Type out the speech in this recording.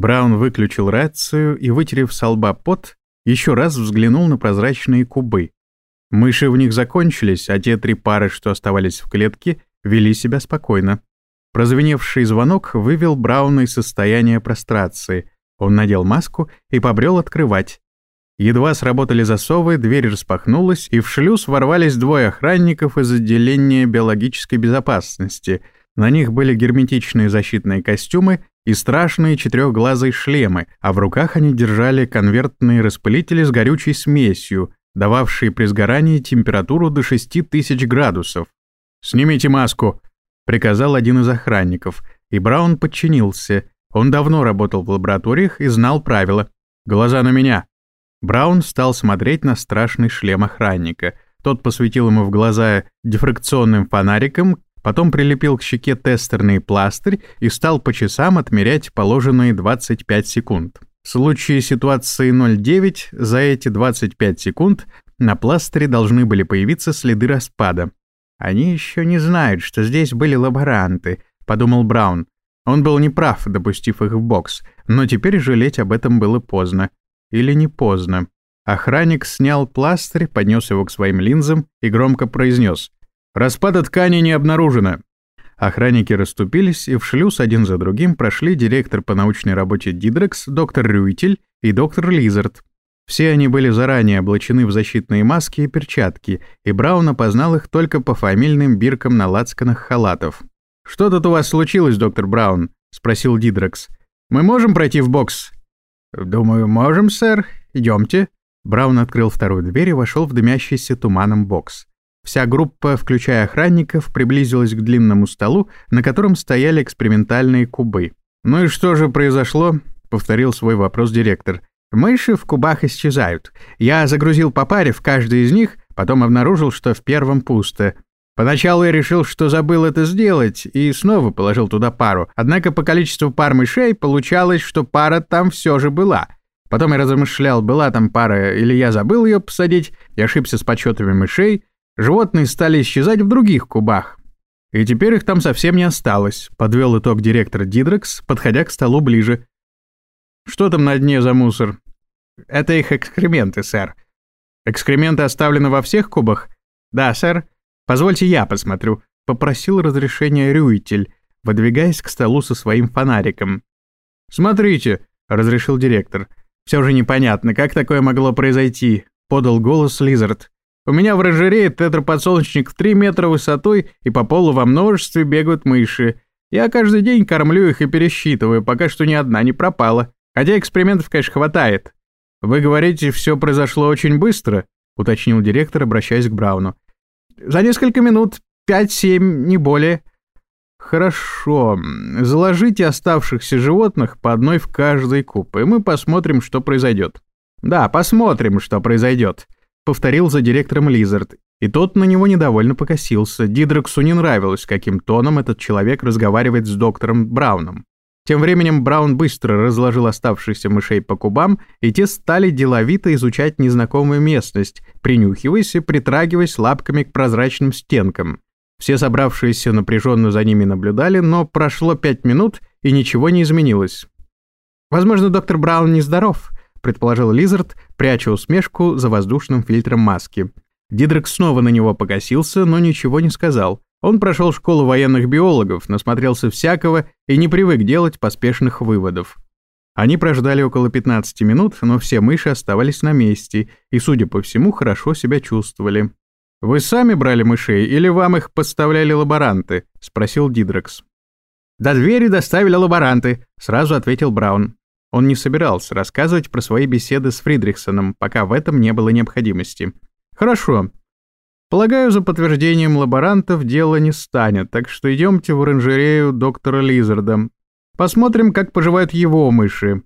Браун выключил рацию и, вытерев со лба пот, еще раз взглянул на прозрачные кубы. Мыши в них закончились, а те три пары, что оставались в клетке, вели себя спокойно. Прозвеневший звонок вывел Брауна из состояния прострации. Он надел маску и побрел открывать. Едва сработали засовы, дверь распахнулась, и в шлюз ворвались двое охранников из отделения биологической безопасности. На них были герметичные защитные костюмы и страшные четырехглазые шлемы, а в руках они держали конвертные распылители с горючей смесью, дававшие при сгорании температуру до 6000 градусов. «Снимите маску!» — приказал один из охранников, и Браун подчинился. Он давно работал в лабораториях и знал правила. «Глаза на меня!» Браун стал смотреть на страшный шлем охранника. Тот посветил ему в глаза дифракционным фонариком, потом прилепил к щеке тестерный пластырь и стал по часам отмерять положенные 25 секунд. В случае ситуации 0,9 за эти 25 секунд на пластыре должны были появиться следы распада. «Они еще не знают, что здесь были лаборанты», — подумал Браун. Он был неправ, допустив их в бокс, но теперь жалеть об этом было поздно. Или не поздно. Охранник снял пластырь, поднес его к своим линзам и громко произнес «Распада ткани не обнаружено». Охранники расступились, и в шлюз один за другим прошли директор по научной работе Дидрекс, доктор Рюйтель и доктор Лизард. Все они были заранее облачены в защитные маски и перчатки, и Браун опознал их только по фамильным биркам на лацканах халатов. «Что тут у вас случилось, доктор Браун?» — спросил Дидрекс. «Мы можем пройти в бокс?» «Думаю, можем, сэр. Идемте». Браун открыл вторую дверь и вошел в дымящийся туманом бокс. Вся группа, включая охранников, приблизилась к длинному столу, на котором стояли экспериментальные кубы. «Ну и что же произошло?» — повторил свой вопрос директор. «Мыши в кубах исчезают. Я загрузил по паре в каждый из них, потом обнаружил, что в первом пусто. Поначалу я решил, что забыл это сделать, и снова положил туда пару. Однако по количеству пар мышей получалось, что пара там все же была. Потом я размышлял, была там пара или я забыл ее посадить, я ошибся с подсчетами мышей. Животные стали исчезать в других кубах. И теперь их там совсем не осталось, подвел итог директор Дидрекс, подходя к столу ближе. Что там на дне за мусор? Это их экскременты, сэр. Экскременты оставлены во всех кубах? Да, сэр. «Позвольте я посмотрю», — попросил разрешения Рюитель, выдвигаясь к столу со своим фонариком. «Смотрите», — разрешил директор. «Все же непонятно, как такое могло произойти», — подал голос Лизард. «У меня в оранжерее тетраподсолнечник в 3 метра высотой, и по полу во множестве бегают мыши. Я каждый день кормлю их и пересчитываю, пока что ни одна не пропала. Хотя экспериментов, конечно, хватает. Вы говорите, все произошло очень быстро?» — уточнил директор, обращаясь к Брауну. За несколько минут, пять-семь, не более. Хорошо. Заложите оставшихся животных по одной в каждый куб, и мы посмотрим, что произойдет. Да, посмотрим, что произойдет, повторил за директором Лизард. И тот на него недовольно покосился. Дидрексу не нравилось, каким тоном этот человек разговаривает с доктором Брауном. Тем временем Браун быстро разложил оставшихся мышей по кубам, и те стали деловито изучать незнакомую местность, принюхиваясь и притрагиваясь лапками к прозрачным стенкам. Все собравшиеся напряженно за ними наблюдали, но прошло пять минут, и ничего не изменилось. «Возможно, доктор Браун нездоров», — предположил Лизард, пряча усмешку за воздушным фильтром маски. Дидрек снова на него покосился, но ничего не сказал. Он прошел школу военных биологов, насмотрелся всякого и не привык делать поспешных выводов. Они прождали около 15 минут, но все мыши оставались на месте и, судя по всему, хорошо себя чувствовали. «Вы сами брали мышей или вам их поставляли лаборанты?» — спросил Дидрекс. «До двери доставили лаборанты», — сразу ответил Браун. Он не собирался рассказывать про свои беседы с Фридрихсоном, пока в этом не было необходимости. «Хорошо. Полагаю, за подтверждением лаборантов дело не станет, так что идемте в оранжерею доктора Лизарда. Посмотрим, как поживают его мыши.